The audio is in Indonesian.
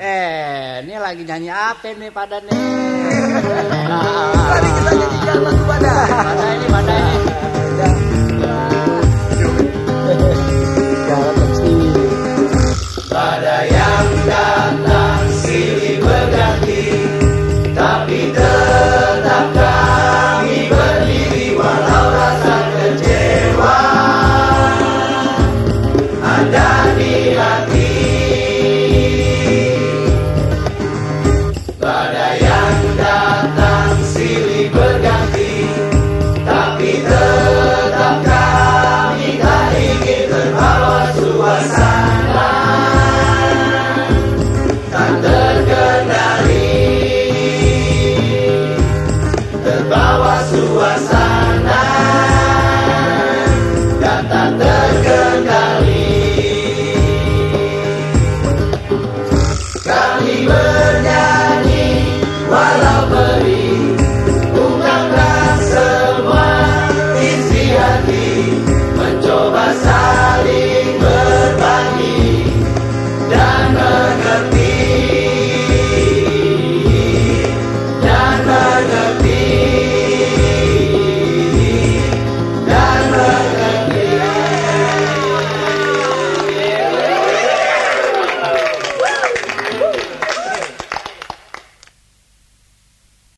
Eh, ini lagi nyanyi apa nih pada nih? Mari kita nyanyikan lagu pada. Pada ini, pada ini. Jalan pasti. Pada yang datang Pada yang datang silih berganti. Tapi tetap kami tak ingin terbawa suasana. Tak terkendali. Terbawa suasana